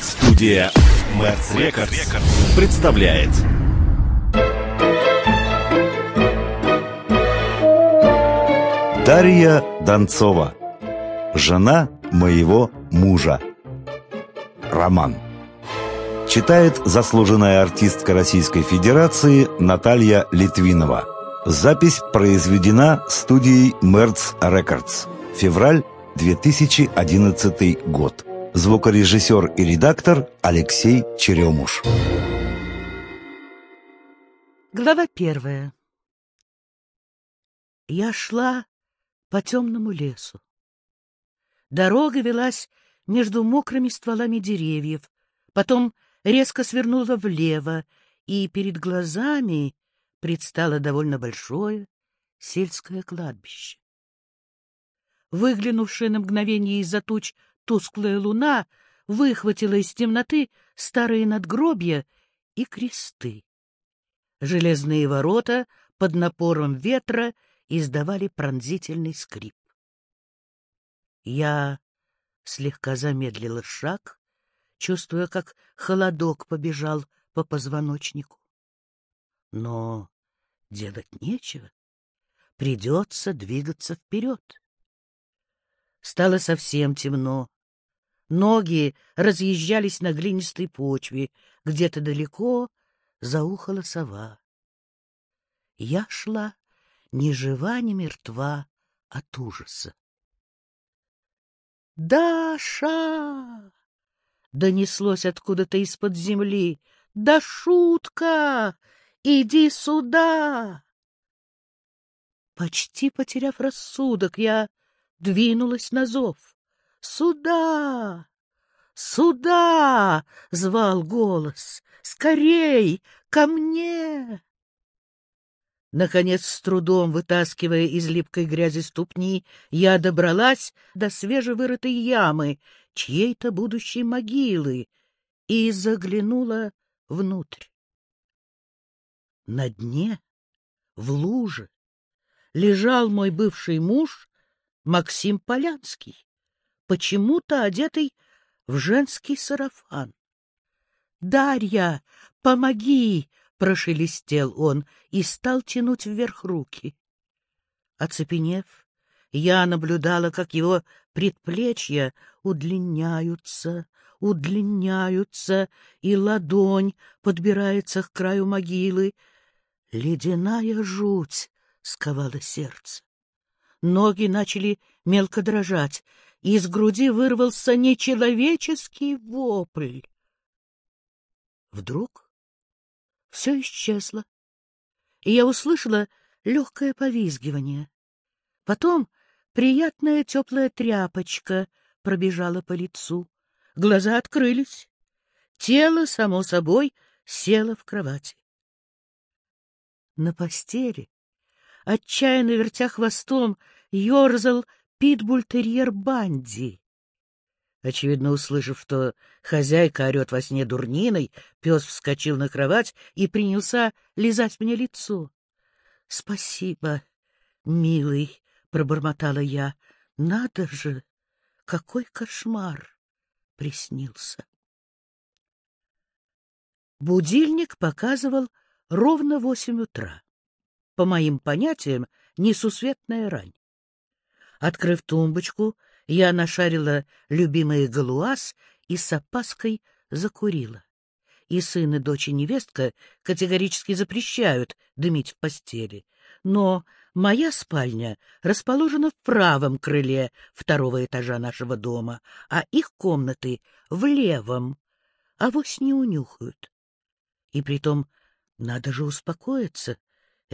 Студия Мерц Records представляет. Дарья Донцова. Жена моего мужа. Роман. Читает заслуженная артистка Российской Федерации Наталья Литвинова. Запись произведена студией Мерц Records. Февраль 2011 год. Звукорежиссер и редактор Алексей Черемуш. Глава первая. Я шла по темному лесу. Дорога велась между мокрыми стволами деревьев, потом резко свернула влево, и перед глазами предстало довольно большое сельское кладбище. Выглянувшая на мгновение из-за туч тусклая луна выхватила из темноты старые надгробья и кресты. Железные ворота под напором ветра издавали пронзительный скрип. Я слегка замедлила шаг, чувствуя, как холодок побежал по позвоночнику. Но делать нечего. Придется двигаться вперед. Стало совсем темно. Ноги разъезжались на глинистой почве. Где-то далеко заухала сова. Я шла ни жива, ни мертва от ужаса. «Даша!» — донеслось откуда-то из-под земли. «Да шутка! Иди сюда!» Почти потеряв рассудок, я двинулась на зов. «Сюда! Сюда!» — звал голос. «Скорей! Ко мне!» Наконец, с трудом вытаскивая из липкой грязи ступни, я добралась до свежевырытой ямы, чьей-то будущей могилы, и заглянула внутрь. На дне, в луже, лежал мой бывший муж Максим Полянский, почему-то одетый в женский сарафан. «Дарья, помоги!» прошелестел он и стал тянуть вверх руки. Оцепенев, я наблюдала, как его предплечья удлиняются, удлиняются, и ладонь подбирается к краю могилы. Ледяная жуть сковала сердце. Ноги начали мелко дрожать, из груди вырвался нечеловеческий вопль. Вдруг все исчезло, и я услышала легкое повизгивание. Потом приятная теплая тряпочка пробежала по лицу. Глаза открылись. Тело, само собой, село в кровати. На постели, отчаянно вертя хвостом, ерзал питбультерьер Банди. Очевидно, услышав, что хозяйка орет во сне дурниной, пес вскочил на кровать и принялся лизать мне лицо. — Спасибо, милый, — пробормотала я. — Надо же, какой кошмар приснился. Будильник показывал ровно восемь утра. По моим понятиям, несусветная рань. Открыв тумбочку, я нашарила любимый галуаз и с опаской закурила. И сын и дочь и невестка категорически запрещают дымить в постели. Но моя спальня расположена в правом крыле второго этажа нашего дома, а их комнаты в левом. А вось не унюхают. И притом надо же успокоиться.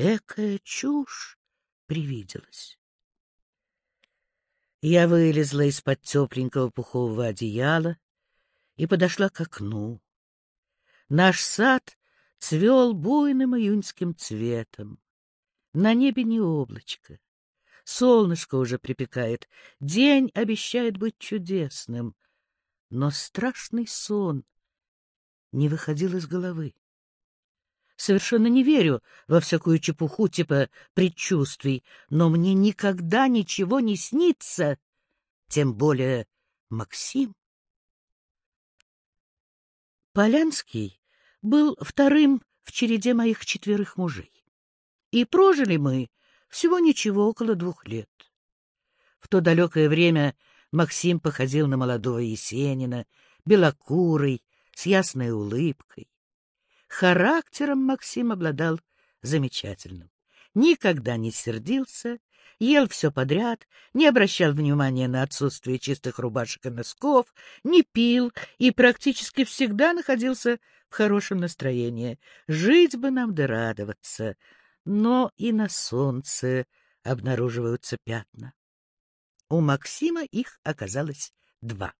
Экая чушь привиделась. Я вылезла из-под тепленького пухового одеяла и подошла к окну. Наш сад цвел буйным июньским цветом. На небе не облачко. Солнышко уже припекает. День обещает быть чудесным. Но страшный сон не выходил из головы. Совершенно не верю во всякую чепуху типа предчувствий, но мне никогда ничего не снится, тем более Максим. Полянский был вторым в череде моих четверых мужей. И прожили мы всего ничего, около двух лет. В то далекое время Максим походил на молодого Есенина, белокурый, с ясной улыбкой. Характером Максим обладал замечательным. Никогда не сердился, ел все подряд, не обращал внимания на отсутствие чистых рубашек и носков, не пил и практически всегда находился в хорошем настроении. Жить бы нам да радоваться, но и на солнце обнаруживаются пятна. У Максима их оказалось два.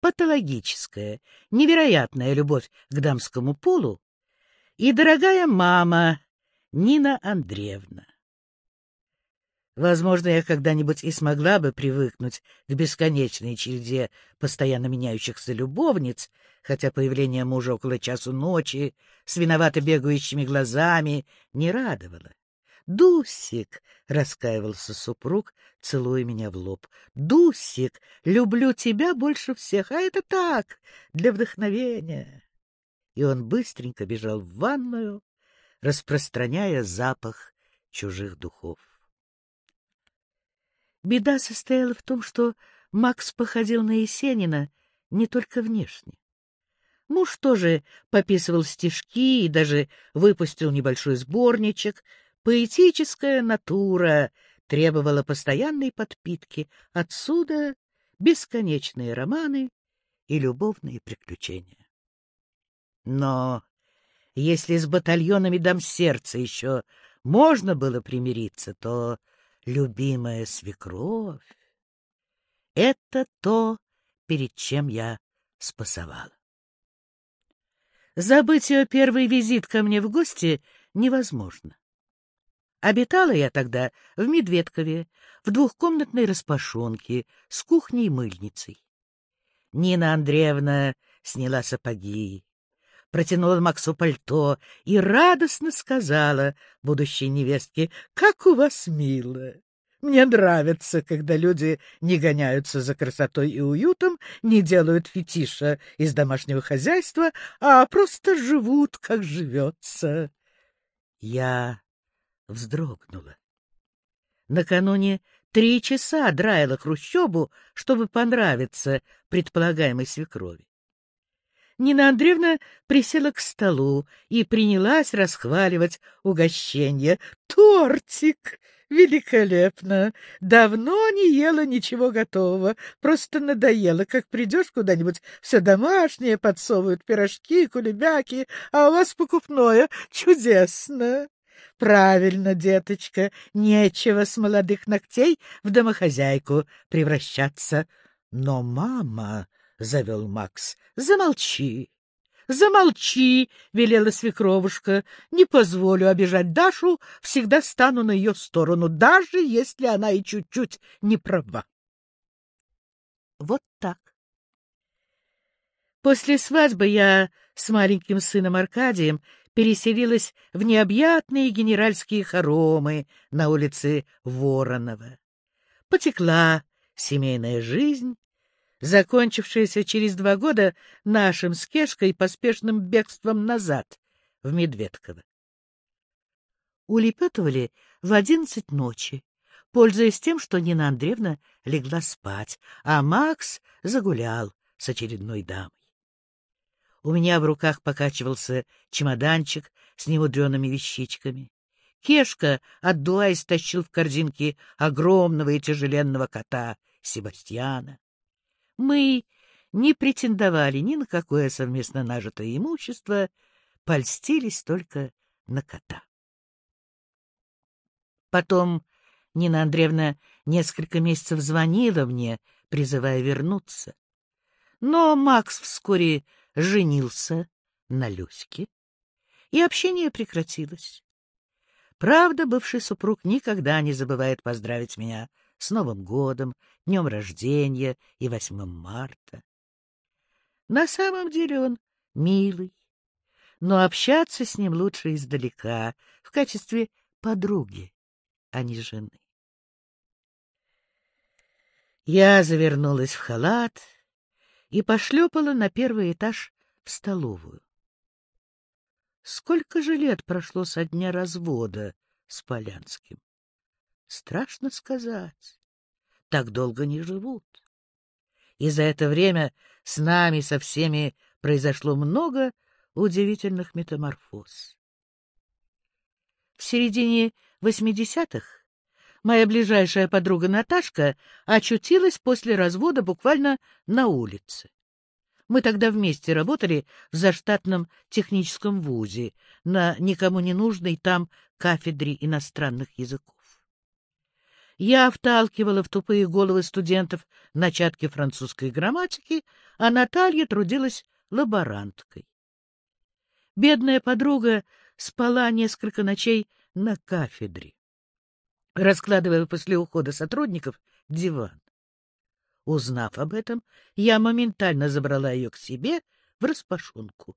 Патологическая, невероятная любовь к дамскому полу и дорогая мама Нина Андреевна. Возможно, я когда-нибудь и смогла бы привыкнуть к бесконечной череде постоянно меняющихся любовниц, хотя появление мужа около часу ночи с виновато бегающими глазами не радовало. «Дусик!» — раскаивался супруг, целуя меня в лоб. «Дусик! Люблю тебя больше всех, а это так, для вдохновения!» И он быстренько бежал в ванную, распространяя запах чужих духов. Беда состояла в том, что Макс походил на Есенина не только внешне. Муж тоже пописывал стишки и даже выпустил небольшой сборничек — Поэтическая натура требовала постоянной подпитки, отсюда бесконечные романы и любовные приключения. Но если с батальонами дам сердца еще можно было примириться, то любимая свекровь — это то, перед чем я спасовала. Забыть ее первый визит ко мне в гости невозможно. Обитала я тогда в Медведкове, в двухкомнатной распашонке с кухней и мыльницей. Нина Андреевна сняла сапоги, протянула Максу пальто и радостно сказала будущей невестке, «Как у вас мило! Мне нравится, когда люди не гоняются за красотой и уютом, не делают фетиша из домашнего хозяйства, а просто живут, как живется». Я вздрогнула. Накануне три часа драила Хрущебу, чтобы понравиться предполагаемой свекрови. Нина Андреевна присела к столу и принялась расхваливать угощение. «Тортик! Великолепно! Давно не ела ничего готового, просто надоело, как придешь куда-нибудь, все домашнее подсовывают, пирожки, кулебяки, а у вас покупное. Чудесно!» Правильно, деточка, нечего с молодых ногтей в домохозяйку превращаться. Но мама, — завел Макс, — замолчи. «Замолчи!» — велела свекровушка. «Не позволю обижать Дашу, всегда стану на ее сторону, даже если она и чуть-чуть не права». Вот так. После свадьбы я с маленьким сыном Аркадием переселилась в необъятные генеральские хоромы на улице Воронова. Потекла семейная жизнь, закончившаяся через два года нашим с Кешкой поспешным бегством назад, в Медведково. Улепетывали в одиннадцать ночи, пользуясь тем, что Нина Андреевна легла спать, а Макс загулял с очередной дамой. У меня в руках покачивался чемоданчик с немудреными вещичками. Кешка, отдуваясь, тащил в корзинке огромного и тяжеленного кота Себастьяна. Мы не претендовали ни на какое совместно нажитое имущество, польстились только на кота. Потом Нина Андреевна несколько месяцев звонила мне, призывая вернуться. Но Макс вскоре женился на Люське, и общение прекратилось. Правда, бывший супруг никогда не забывает поздравить меня с Новым годом, днем рождения и 8 марта. На самом деле он милый, но общаться с ним лучше издалека, в качестве подруги, а не жены. Я завернулась в халат и пошлепала на первый этаж в столовую. Сколько же лет прошло со дня развода с Полянским? Страшно сказать. Так долго не живут. И за это время с нами со всеми произошло много удивительных метаморфоз. В середине восьмидесятых моя ближайшая подруга Наташка очутилась после развода буквально на улице. Мы тогда вместе работали в заштатном техническом вузе на никому не нужной там кафедре иностранных языков. Я вталкивала в тупые головы студентов начатки французской грамматики, а Наталья трудилась лаборанткой. Бедная подруга спала несколько ночей на кафедре, раскладывая после ухода сотрудников диван. Узнав об этом, я моментально забрала ее к себе в распашонку.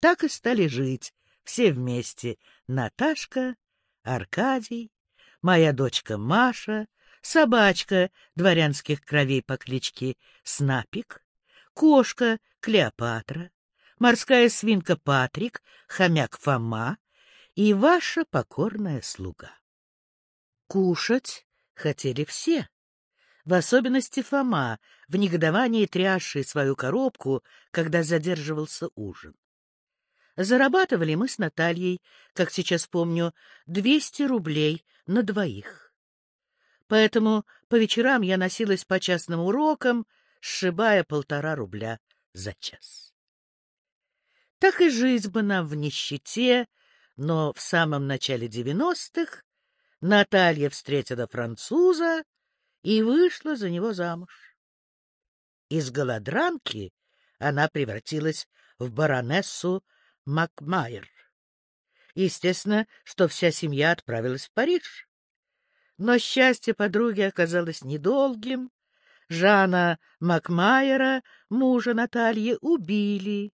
Так и стали жить все вместе — Наташка, Аркадий, моя дочка Маша, собачка дворянских кровей по кличке Снапик, кошка Клеопатра, морская свинка Патрик, хомяк Фома и ваша покорная слуга. Кушать хотели все в особенности Фома, в негодовании трясший свою коробку, когда задерживался ужин. Зарабатывали мы с Натальей, как сейчас помню, 200 рублей на двоих. Поэтому по вечерам я носилась по частным урокам, сшибая полтора рубля за час. Так и жизнь бы нам в нищете, но в самом начале девяностых Наталья встретила француза, и вышла за него замуж. Из голодранки она превратилась в баронессу Макмайер. Естественно, что вся семья отправилась в Париж. Но счастье подруги оказалось недолгим. Жана Макмайера, мужа Натальи, убили.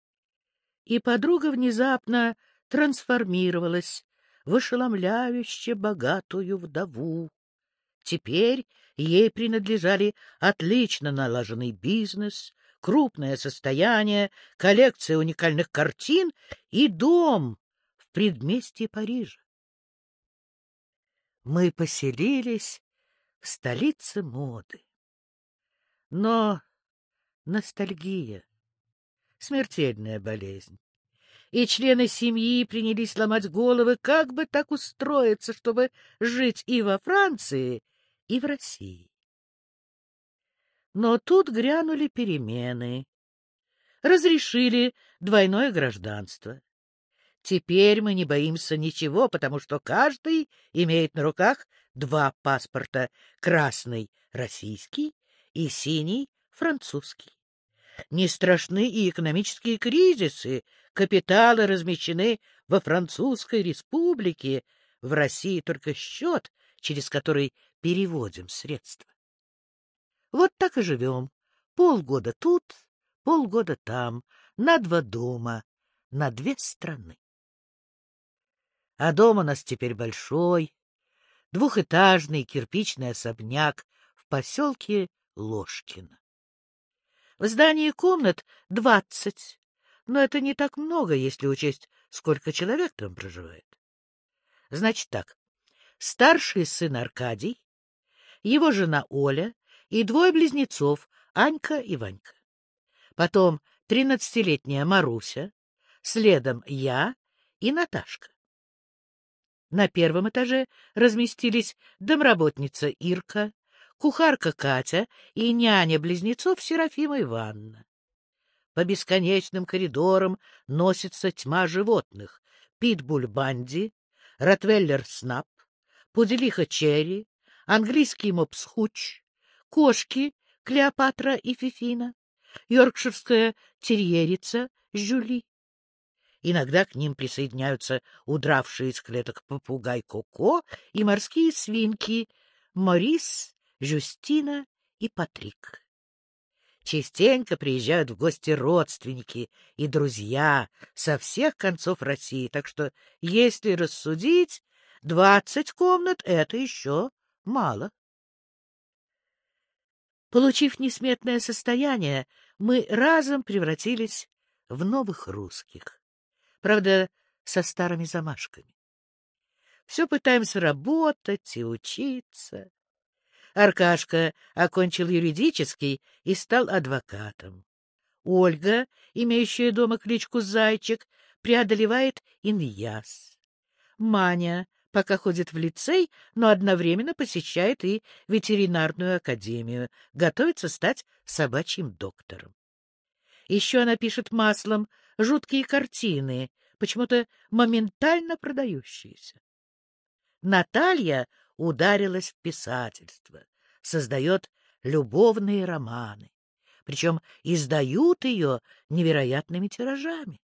И подруга внезапно трансформировалась в ошеломляюще богатую вдову. Теперь ей принадлежали отлично налаженный бизнес, крупное состояние, коллекция уникальных картин и дом в предместье Парижа. Мы поселились в столице моды. Но ностальгия — смертельная болезнь. И члены семьи принялись ломать головы, как бы так устроиться, чтобы жить и во Франции, и в России. Но тут грянули перемены. Разрешили двойное гражданство. Теперь мы не боимся ничего, потому что каждый имеет на руках два паспорта — красный — российский и синий — французский. Не страшны и экономические кризисы, капиталы размещены во Французской республике, в России только счет, через который переводим средства. Вот так и живем. Полгода тут, полгода там, на два дома, на две страны. А дом у нас теперь большой, двухэтажный кирпичный особняк в поселке Ложкино. В здании комнат двадцать, но это не так много, если учесть, сколько человек там проживает. Значит так, старший сын Аркадий его жена Оля и двое близнецов Анька и Ванька. Потом тринадцатилетняя Маруся, следом я и Наташка. На первом этаже разместились домработница Ирка, кухарка Катя и няня близнецов Серафима Ивановна. По бесконечным коридорам носится тьма животных — питбуль Банди, ротвеллер Снап, пуделиха Черри, английский мопс Хуч, кошки Клеопатра и Фифина, йоркширская терьерица Жюли. Иногда к ним присоединяются удравшие из клеток попугай Коко и морские свинки Морис, Жюстина и Патрик. Частенько приезжают в гости родственники и друзья со всех концов России, так что, если рассудить, двадцать комнат — это еще мало. Получив несметное состояние, мы разом превратились в новых русских. Правда, со старыми замашками. Все пытаемся работать и учиться. Аркашка окончил юридический и стал адвокатом. Ольга, имеющая дома кличку Зайчик, преодолевает иньяс. Маня пока ходит в лицей, но одновременно посещает и ветеринарную академию, готовится стать собачьим доктором. Еще она пишет маслом жуткие картины, почему-то моментально продающиеся. Наталья ударилась в писательство, создает любовные романы, причем издают ее невероятными тиражами.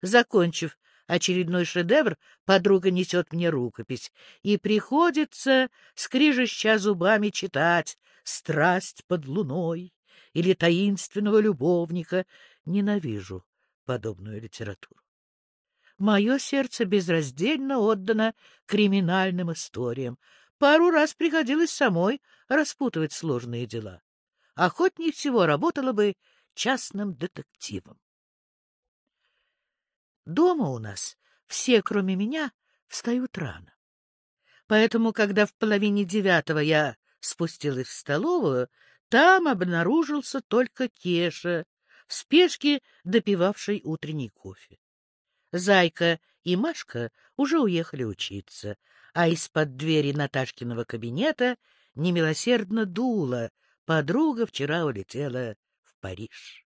Закончив очередной шедевр, подруга несет мне рукопись, и приходится, скрижеща зубами, читать «Страсть под луной» или «Таинственного любовника». Ненавижу подобную литературу. Мое сердце безраздельно отдано криминальным историям. Пару раз приходилось самой распутывать сложные дела. Охотнее всего работала бы частным детективом. Дома у нас все, кроме меня, встают рано. Поэтому, когда в половине девятого я спустилась в столовую, там обнаружился только Кеша, в спешке допивавший утренний кофе. Зайка и Машка уже уехали учиться, а из-под двери Наташкиного кабинета немилосердно дуло. Подруга вчера улетела в Париж.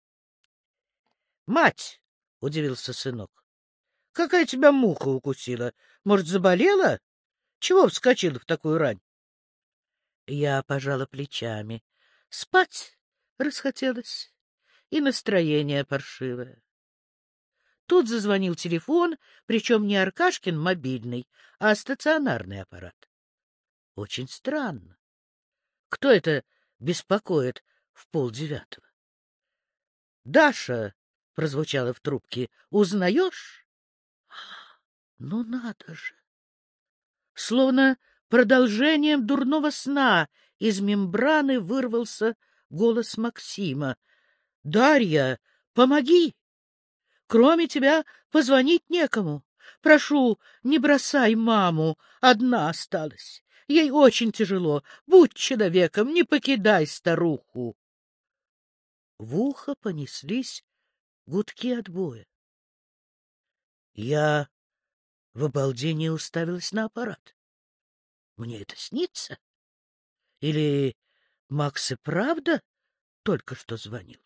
— Мать! — удивился сынок. — Какая тебя муха укусила? Может, заболела? Чего вскочила в такую рань? Я пожала плечами. Спать расхотелось, и настроение паршивое. Тут зазвонил телефон, причем не Аркашкин мобильный, а стационарный аппарат. Очень странно. Кто это беспокоит в полдевятого? — Даша! — прозвучало в трубке. — Узнаешь? — Ну надо же! Словно продолжением дурного сна из мембраны вырвался голос Максима. — Дарья, помоги! Кроме тебя позвонить некому. Прошу, не бросай маму, одна осталась. Ей очень тяжело. Будь человеком, не покидай старуху. В ухо понеслись гудки отбоя. Я в обалдении уставилась на аппарат. Мне это снится? Или Макс и правда только что звонил?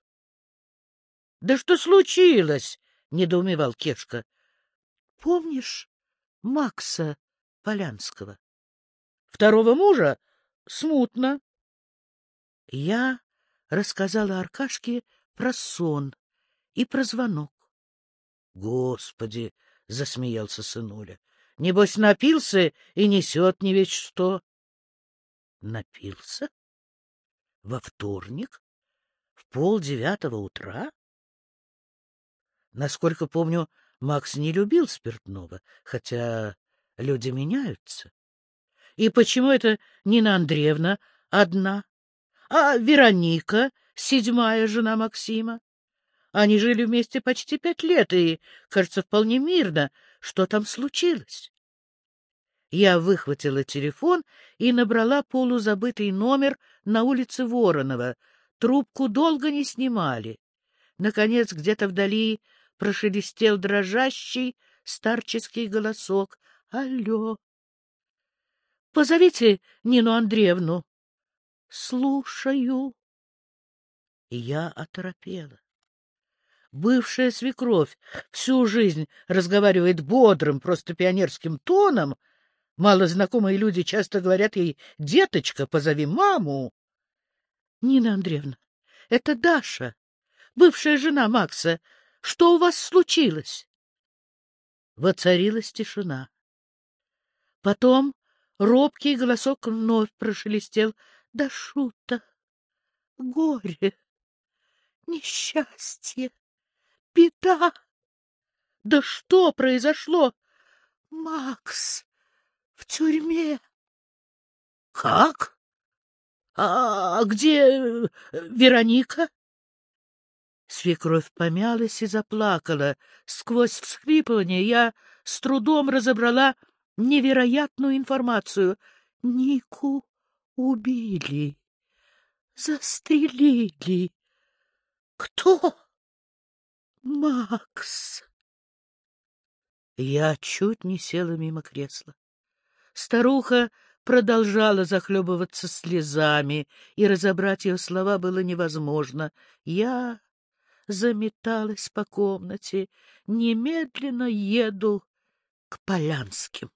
— Да что случилось? Недоумевал Кешка. — Помнишь Макса Полянского? — Второго мужа? Смутно. Я рассказала Аркашке про сон и про звонок. — Господи! — засмеялся сынуля. — Небось, напился и несет не ведь что. — Напился? Во вторник? В полдевятого утра? Насколько помню, Макс не любил спиртного, хотя люди меняются. И почему это Нина Андреевна одна, а Вероника, седьмая жена Максима? Они жили вместе почти пять лет и, кажется, вполне мирно. Что там случилось? Я выхватила телефон и набрала полузабытый номер на улице Воронова. Трубку долго не снимали. Наконец, где-то вдали прошелестел дрожащий старческий голосок. — Алло! — Позовите Нину Андреевну. — Слушаю. И я оторопела. Бывшая свекровь всю жизнь разговаривает бодрым, просто пионерским тоном. Малознакомые люди часто говорят ей «Деточка, позови маму». — Нина Андреевна, это Даша, бывшая жена Макса. Что у вас случилось? Воцарилась тишина. Потом робкий голосок вновь прошелестел. Да шута, горе, несчастье, беда. Да что произошло? Макс в тюрьме. Как? А где Вероника? Свекровь помялась и заплакала. Сквозь всхлипывание я с трудом разобрала невероятную информацию. Нику убили, застрелили. Кто? Макс. Я чуть не села мимо кресла. Старуха продолжала захлебываться слезами, и разобрать ее слова было невозможно. Я заметалась по комнате. Немедленно еду к Полянским.